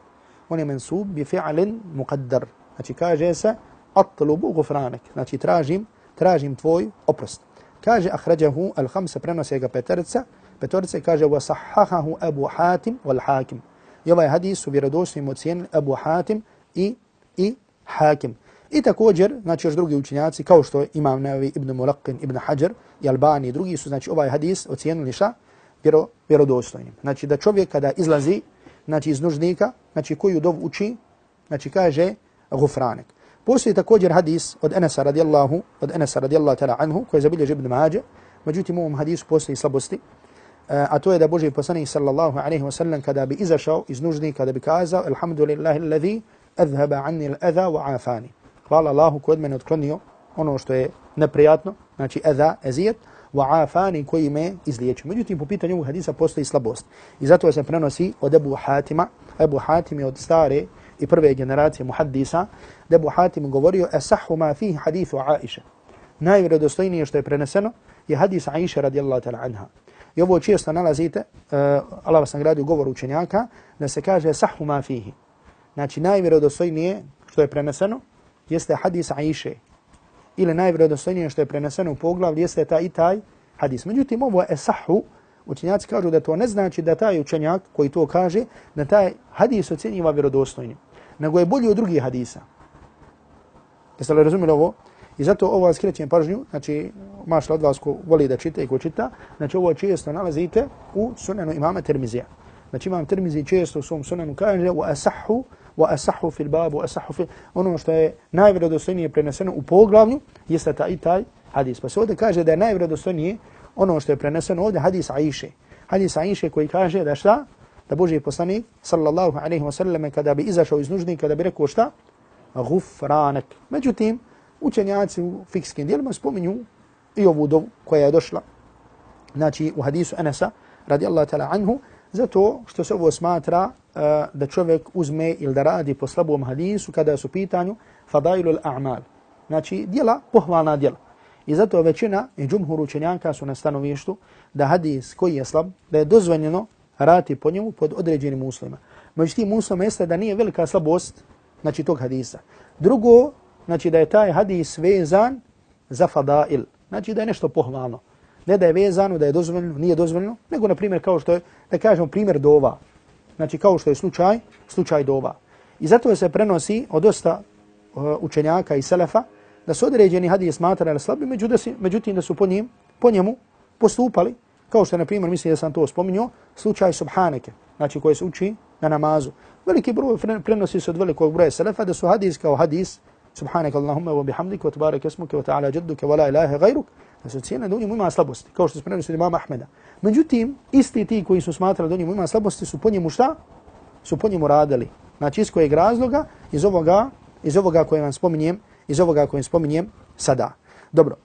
on je mensub bi fi'alin muqaddar. Znači kaže se, atlubu gufranek. Znači tražim, tražim tvoj oprost. Kaže ahrađahu al khamsa prenose ga petorica, petorica kaže wa sahahahu Abu Hatim wal Hakim. I ovaj hadis su vjerodostojnim ocijenili Abu Hatim i, i Hakim. I također, znači još drugi učenjaci, kao što imam Navi ibn Mulaqin, ibn Hajar i Albani i drugi su, znači ovaj hadis ocijenili šta? Vjero, vjerodostojnim. Znači da čovjek kada izlazi, znači iz nužnika, znači koju dov uči, znači kaže gufranek. Postoji također hadis od Enesa radijallahu, od Enesa radijallahu ta'ala anhu, koji je zabilježi ibn Mađe, međutim u ovom hadisu postoji slabosti, eh, a to je da Boži poslanik sallallahu alaihi wasallam kada bi izašao iz nužnika, kada bi kazao, alhamdulillahi alladhi adhaba anni al-adha wa afani. Hvala Allahu koji od mene otklonio ono što je neprijatno, znači eza, ezijet, wa afani koji me izliječio. Međutim, po pitanju ovog hadisa postoji slabost. I zato se prenosi od Ebu Hatima, Ebu Hatim je od stare i prve generacije muhaddisa, da Abu Hatim govorio esahu ma fihi hadithu Aisha. Najvjerodostojnije što je preneseno je hadis Aisha radijallahu ta'ala anha. I ovo često nalazite, uh, Allah vas nagradio govor učenjaka, da se kaže sahu ma fihi. Znači najvjerodostojnije što je preneseno jeste hadis Aisha. Ili najvredostojnije što je preneseno u poglavlju jeste taj i taj hadis. Međutim, ovo je esahu, učenjaci kažu da to ne znači da taj učenjak koji to kaže, da taj hadis ocjenjiva vjerodostojnim nego je bolji od drugih hadisa. Jeste li razumili ovo? I zato ovo vas krećem pažnju, znači, mašla od vas ko voli da čita i ko čita, znači ovo često nalazite u sunenu imama Termizija. Znači imam Tirmizi često u svom sunenu kaže u asahu, wa asahu fil babu, asahu fil... Ono što je najvredostojnije preneseno u poglavlju jeste taj i taj hadis. Pa se ovdje kaže da je najvredostojnije ono što je preneseno ovdje hadis Aisha. Hadis Aisha koji kaže da šta? da Boži poslanik sallallahu alaihi wa sallam kada bi izašao iz nužni, kada bi rekao šta? Gufranak. Međutim, učenjaci u fikskim dijelima spominju i ovu dovu koja je došla znači u hadisu Anasa radijallahu ta'ala anhu zato što se ovo smatra da čovjek uzme ili da radi po slabom hadisu kada su pitanju fadailu al-a'mal. Znači, djela, pohvalna djela. I zato većina i džumhur učenjanka su na stanovištu da hadis koji je slab, da je dozvoljeno rati po njemu pod određenim uslovima. Međutim, uslima jeste da nije velika slabost znači, tog hadisa. Drugo, znači da je taj hadis vezan za fadail. Znači da je nešto pohvalno. Ne da je vezano, da je dozvoljeno, nije dozvoljeno, nego na primjer kao što je, da kažemo primjer dova. Znači kao što je slučaj, slučaj doba. I zato se prenosi od dosta uh, učenjaka i selefa da su određeni hadis smatrali slabi, međutim da su po njim po njemu postupali, kao što je, na primjer, mislim da sam to spominjao, slučaj subhaneke, znači koje se uči na namazu. Veliki broj prenosi se od velikog broja selefa da su hadis kao hadis, subhanaka Allahumma wa bihamdika wa tabarak esmuke wa ta'ala jadduka wa la ilaha ghayruk, da su cijene da u njemu ima slabosti, kao što se prenosi od imama Ahmeda. Međutim, isti ti koji su smatrali da njemu ima slabosti su po njemu šta? Su po njemu radili. Znači, iz kojeg razloga? Iz ovoga, iz ovoga koje vam spominjem, iz ovoga koje vam spominjem sada. Dobro,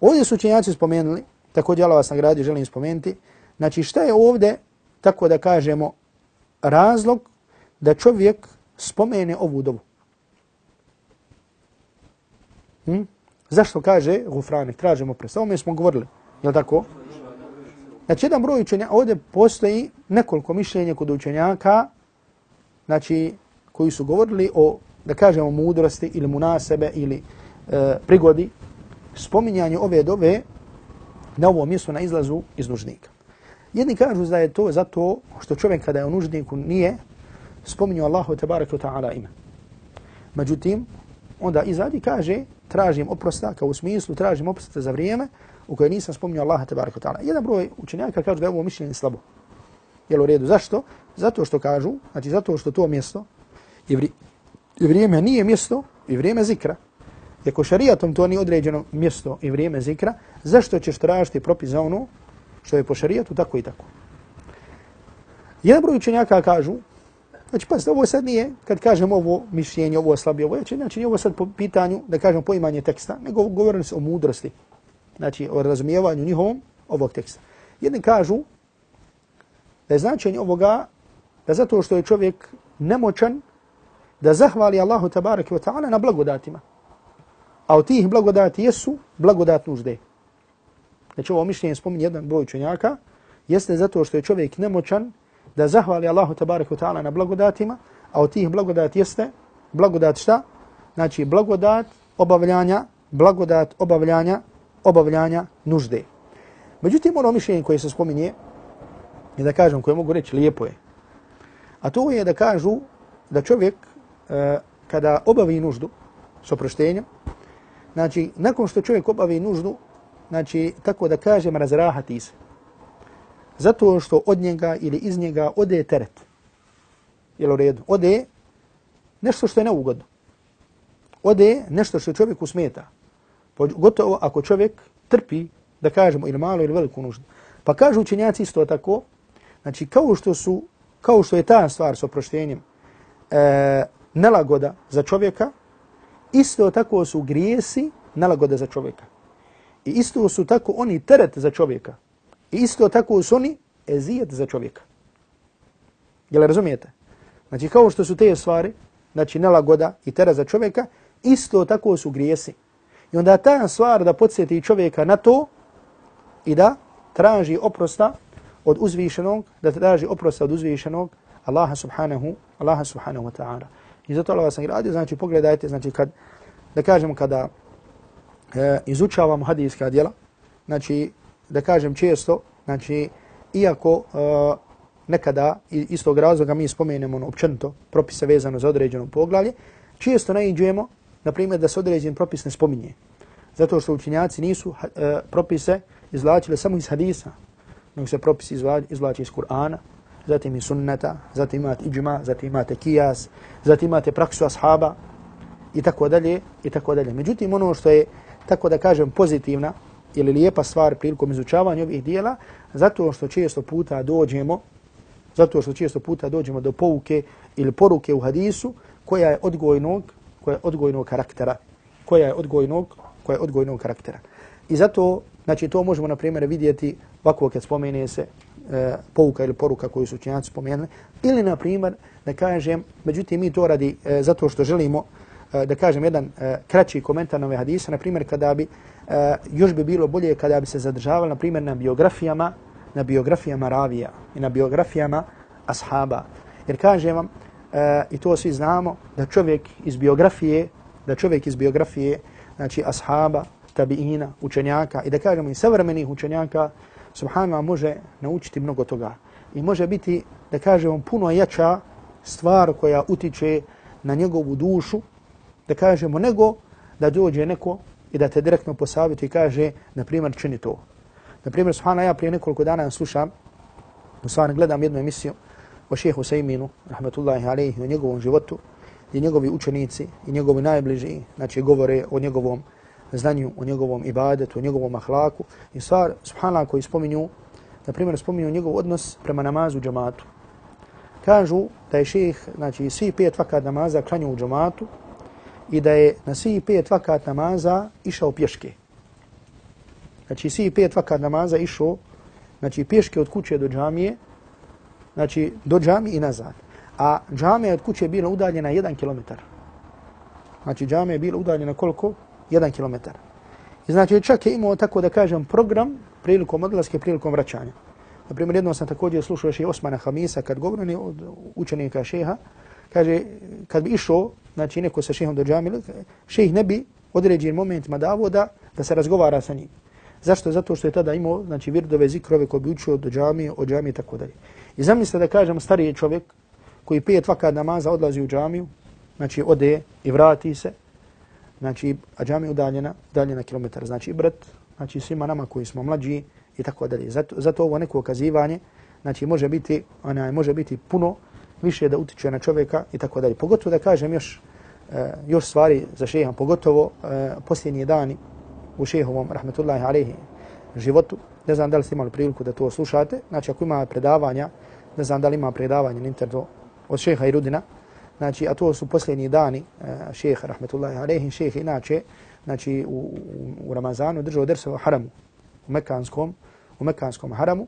ovdje su učenjaci spomenuli, također Allah vas nagradio, želim spomenuti, znači šta je ovdje, tako da kažemo, razlog da čovjek spomene ovu dobu? Hm? Zašto kaže gufranik, tražimo pres? Ovo mi smo govorili, je tako? Znači, jedan broj učenjaka, ovdje postoji nekoliko mišljenja kod učenjaka, znači, koji su govorili o, da kažemo, mudrosti ili munasebe ili e, prigodi, spominjanje ove dove na ovom mjestu na izlazu iz nužnika. Jedni kažu da je to zato što čovjek kada je u nužniku nije spominjao Allahu tabaraka wa ta'ala ime. Međutim, onda izađi kaže tražim oprosta, kao u smislu tražim oprosta za vrijeme u kojoj nisam spominjao Allaha tabaraka ta'ala. Jedan broj učenjaka kažu da je ovo mišljenje slabo. Jel u redu? Zašto? Zato što kažu, znači zato što to mjesto i, vri, i vrijeme nije mjesto i vrijeme zikra. Iako šarijatom to nije određeno mjesto i vrijeme zikra, zašto ćeš tražiti propis za ono što je po šarijatu tako i tako? Jedan broj učenjaka kažu, Znači, pa ovo sad nije, kad kažem ovo mišljenje, ovo slabije, ovo je, znači nije ovo sad po pitanju, da kažem poimanje teksta, nego govorim se o mudrosti, znači o razumijevanju njihovom ovog teksta. Jedni kažu da je značenje ovoga, da zato što je čovjek nemoćan, da zahvali Allahu tabaraka wa ta'ala na blagodatima. A od tih blagodati jesu blagodat nužde. Znači ovo mišljenje spominje jedan broj učenjaka, jeste zato što je čovjek nemoćan da zahvali Allahu tabaraka wa ta'ala na blagodatima, a od tih blagodat jeste blagodat šta? Znači blagodat obavljanja, blagodat obavljanja, obavljanja nužde. Međutim, ono mišljenje koje se spominje, je da kažem, koje mogu reći, lijepo je. A to je da kažu da čovjek e, kada obavi nuždu s oproštenjem, znači, nakon što čovjek obavi nuždu, znači, tako da kažem, razrahati se zato što od njega ili iz njega ode teret. Jel u redu? Ode nešto što je neugodno. Ode nešto što čovjeku smeta. Gotovo ako čovjek trpi, da kažemo, ili malo ili veliku nuždu. Pa kažu učenjaci isto tako, znači kao što su, kao što je ta stvar s oproštenjem e, nelagoda za čovjeka, isto tako su grijesi nelagoda za čovjeka. I isto su tako oni teret za čovjeka. I isto tako su oni ezijet za čovjeka. Jel razumijete? Znači kao što su te stvari, znači nelagoda i teret za čovjeka, isto tako su grijesi. I onda ta stvar da podsjeti čovjeka na to i da traži oprosta od uzvišenog, da traži oprosta od uzvišenog Allaha subhanahu, Allaha subhanahu wa ta'ala. I zato Allah sam gradio, znači pogledajte, znači kad, da kažemo kada e, izučavamo hadijska djela, znači da kažem često, znači, iako e, nekada iz tog razloga mi spomenemo ono, općenito propise vezano za određeno poglavlje, često naiđujemo, na primjer, da se određen propis ne spominje. Zato što učinjaci nisu uh, propise izvlačili samo iz hadisa, nego se propisi izvlači iz Kur'ana, zatim iz sunneta, zatim imate iđma, zatim imate kijas, zatim imate praksu ashaba i tako dalje i tako dalje. Međutim, ono što je, tako da kažem, pozitivna ili lijepa stvar prilikom izučavanja ovih dijela, zato što često puta dođemo, zato što često puta dođemo do pouke ili poruke u hadisu koja je odgojnog, koja je odgojnog karaktera, koja je odgojnog, koja je odgojnog karaktera. I zato, znači to možemo na primjer vidjeti ovako kad spomene se e, pouka ili poruka koju su učenjaci spomenuli, ili na primjer da kažem, međutim mi to radi e, zato što želimo e, da kažem jedan e, kraći komentar na ove hadise, na primjer kada bi e, još bi bilo bolje kada bi se zadržavali, na primjer, na biografijama, na biografijama ravija i na biografijama ashaba. Jer kažem vam, e, i to svi znamo, da čovjek iz biografije, da čovjek iz biografije, znači ashaba, tabiina, učenjaka i da kažemo i savremenih učenjaka, subhanallah može naučiti mnogo toga. I može biti, da kažemo, puno jača stvar koja utiče na njegovu dušu, da kažemo, nego da dođe neko i da te direktno posavjeti i kaže, na primjer, čini to. Na primjer, subhana, ja prije nekoliko dana slušam, u stvari gledam jednu emisiju o šehu Sejminu, rahmetullahi alaihi, o njegovom životu, i njegovi učenici i njegovi najbliži, znači govore o njegovom znanju, o njegovom ibadetu, o njegovom ahlaku. I stvar, subhanallah, koji spominju, na primjer, spominju njegov odnos prema namazu džamatu. Kažu da je šeh, znači, svi pet vakat namaza klanju u džamatu i da je na svi pet vakat namaza išao pješke. Znači, svi pet vakat namaza išao, znači, pješke od kuće do džamije, znači, do džamije i nazad. A džamija od kuće je bila udaljena 1 km. Znači, džamija je bila udaljena koliko? 1 km. I znači, čak je imao, tako da kažem, program prilikom odlaske, prilikom vraćanja. Na primjer, jednom sam također slušao še Osmana Hamisa kad govorili od učenika šeha, kaže, kad bi išao, znači neko sa šehom do džamije, šeh ne bi određen momentima davo da, da se razgovara sa njim. Zašto? Zato što je tada imao znači, virdove zikrove koji bi učio do džamije, od džamije i tako dalje. I zamislite da kažem stariji čovjek koji pet vakad namaza odlazi u džamiju, znači ode i vrati se, znači, a džamija udaljena, udaljena kilometar. Znači, brat, znači svima nama koji smo mlađi i tako dalje. Zato, zato ovo neko okazivanje, znači može biti, ona može biti puno više da utiče na čovjeka i tako dalje. Pogotovo da kažem još, e, još stvari za šeha, pogotovo e, posljednji dani u šehovom, rahmetullahi alaihi, životu. Ne znam da li ste imali priliku da to slušate. Znači, ako ima predavanja, ne znam da li ima predavanje na internetu od šeha i Rudina, znači, a to su posljednji dani e, šeha, rahmetullahi alaihi, šeha inače, znači, u, u, u Ramazanu držao drsa u haramu, u Mekanskom, u Mekanskom haramu,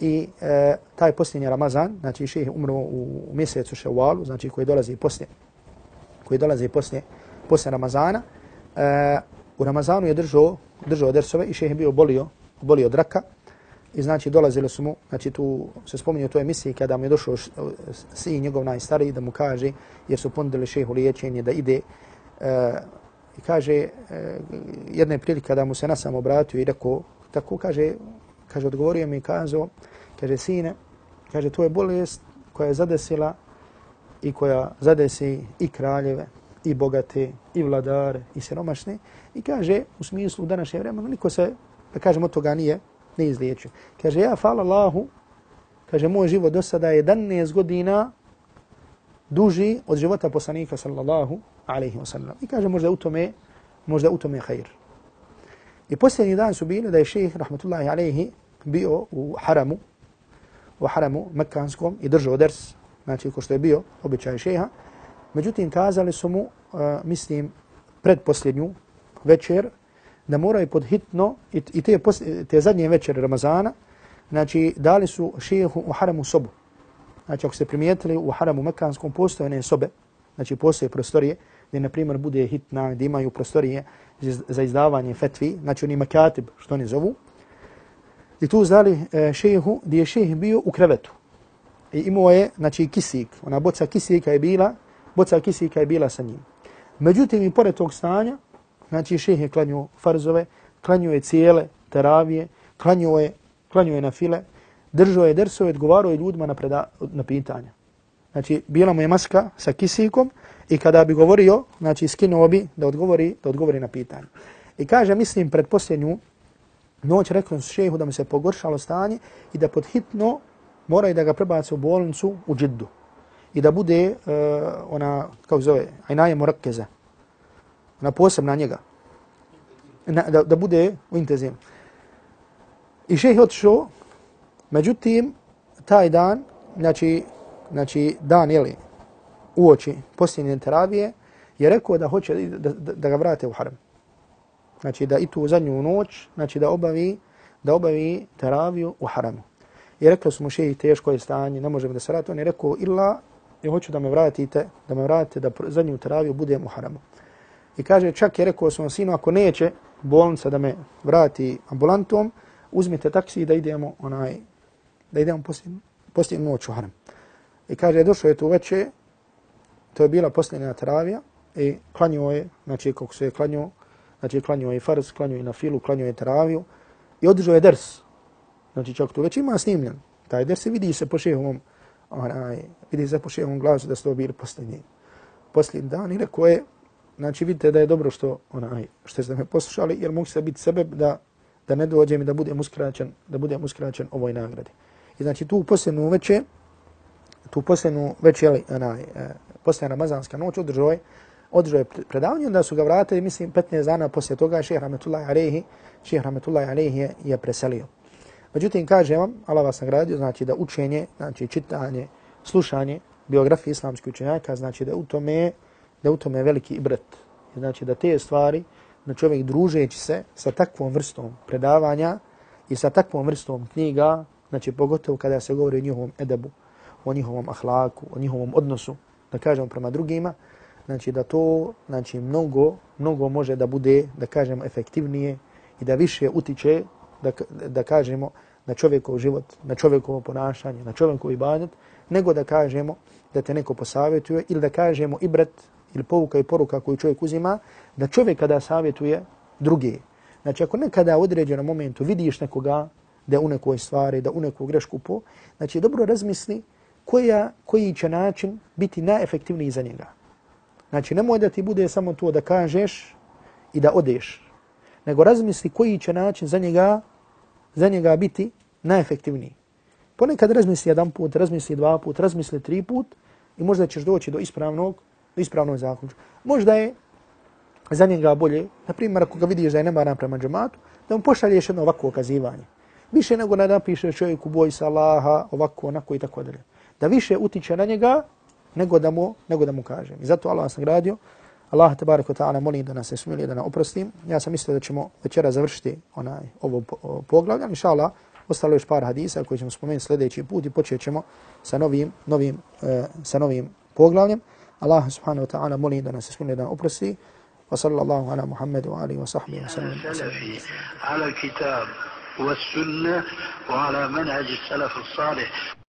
i e, taj posljednji Ramazan, znači šeha umro u, u mjesecu ševalu, znači koji dolazi poslije, koji dolazi poslije, poslije Ramazana, e, u Ramazanu je držao, držao drsove i šeha je bio bolio, bolio od raka, I znači dolazili su mu, znači tu se spominje u toj emisiji kada mu je došao sin njegov najstariji da mu kaže jer su ponudili šehu liječenje da ide e, i kaže e, jedna prilika da mu se nasam obratio i rekao tako kaže, kaže odgovorio mi i kazao, kaže sine, kaže to je bolest koja je zadesila i koja zadesi i kraljeve, i bogate, i vladare, i siromašne. I kaže, u smislu današnje vremena, niko se, da kažem, od toga nije ne izliječio. Kaže, ja, hvala Allahu, kaže, moj život do sada je 11 godina duži od života poslanika, sallallahu alaihi wa sallam. I kaže, možda u tome, možda u tome hajr. I posljednji dan su bili da je šeheh, rahmatullahi alaihi, bio u haramu, u haramu mekanskom i držao ders, znači ko što je bio običaj šeha. Međutim, kazali su mu, uh, mislim, predposljednju večer, da moraju podhitno i, i te, te zadnje večere Ramazana, znači dali su šehu u haramu sobu. Znači ako ste primijetili u haramu mekanskom postojene sobe, znači postoje prostorije gdje na primjer bude hitna, gdje imaju prostorije za izdavanje fetvi, znači oni makatib što oni zovu. I tu zdali e, šehu gdje je šeh bio u krevetu. I imao je znači kisik, ona boca kisika je bila, boca kisika je bila sa njim. Međutim i pored tog stanja, Znači šeh je klanio farzove, klanio je cijele teravije, klanio je, klanio je na file, držao je dersove, odgovarao je ljudima na, preda, na pitanja. Znači bila mu je maska sa kisikom i kada bi govorio, znači skinuo bi da odgovori, da odgovori na pitanje. I kaže, mislim, pred posljednju noć rekao su šehu da mi se pogoršalo stanje i da podhitno moraju da ga prebace u bolnicu u džiddu. I da bude uh, ona, kako zove, ajnaje morakeza, na posebna njega. Na, da, da bude u intenzivno. I šeheh otišao, međutim, taj dan, znači, znači dan, jeli, uoči posljednje teravije, je rekao da hoće da, da, da ga vrate u haram. Znači da i tu zadnju noć, znači da obavi, da obavi teraviju u haramu. I rekao smo šeji teško je stanje, ne možemo da se vrati. On je rekao, illa, ja hoću da me vratite, da me vratite, da zadnju teraviju budem u haramu. I kaže, čak je rekao svom sinu, ako neće bolnica da me vrati ambulantom, uzmite taksi da idemo onaj, da idemo posljednju, posljednju noć u haram. I kaže, došao je tu veće, to je bila posljednja teravija i klanio je, znači kako se je klanio, znači klanio je farz, klanio je na filu, klanio je teraviju i održao je ders. Znači čak tu već ima snimljen. Taj ders vidi se po šehovom, onaj, vidi se po šehovom glasu da su to bili posljednji, posljednji dan i rekao je, Znači vidite da je dobro što onaj što ste me poslušali jer mogu se biti sebe da da ne dođem i da bude uskraćen, da bude uskraćen ovoj nagradi. I znači tu posljednu veče, tu posljednu veče, onaj, e, posljedna ramazanska noć održao je, održao je predavanje, onda su ga vratili, mislim, 15 dana poslije toga, šehr Rahmetullahi Alehi, šehr Rahmetullahi Alehi je, je preselio. Međutim, kažem vam, Allah vas nagradio, znači da učenje, znači čitanje, slušanje biografije islamskih učenjaka, znači da u tome, da u tome veliki ibret. Znači da te stvari, na čovjek družeći se sa takvom vrstom predavanja i sa takvom vrstom knjiga, znači pogotovo kada se govori o njihovom edebu, o njihovom ahlaku, o njihovom odnosu, da kažemo prema drugima, znači da to znači mnogo, mnogo može da bude, da kažemo, efektivnije i da više utiče, da, da kažemo, na čovjekov život, na čovjekovo ponašanje, na čovjekov ibadet, nego da kažemo da te neko posavjetuje ili da kažemo ibret ili povuka i poruka koju čovjek uzima, da čovjek kada savjetuje druge. Znači ako nekada u određenom momentu vidiš nekoga da u nekoj stvari, da u neku grešku po, znači dobro razmisli koja, koji će način biti najefektivniji za njega. Znači nemoj da ti bude samo to da kažeš i da odeš, nego razmisli koji će način za njega, za njega biti najefektivniji. Ponekad razmisli jedan put, razmisli dva put, razmisli tri put i možda ćeš doći do ispravnog, do ispravnog. Možda je za njega bolje, na primjer ako ga vidiš da je nemaran prema džematu, da mu pošalješ jedno ovako okazivanje. Više nego da napišeš čovjeku boj sa Allaha, ovako, onako i tako dalje. Da više utiče na njega nego da mu, nego da mu kažem. I zato Allah nas nagradio. Allah te barek ta'ala molim da nas se smili da nas oprostim. Ja sam mislio da ćemo večera završiti onaj ovo poglavlje. Inša Allah, ostalo još par hadisa koji ćemo spomenuti sljedeći put i počet ćemo sa novim, novim, uh, sa novim poglavljem. Allah subhanahu wa ta'ala molim da nas ispune da oprosti. Wa sallallahu ala Muhammedu wa alihi wa sahbihi wa sallam. Ala kitab والسنة وعلى منهج السلف الصالح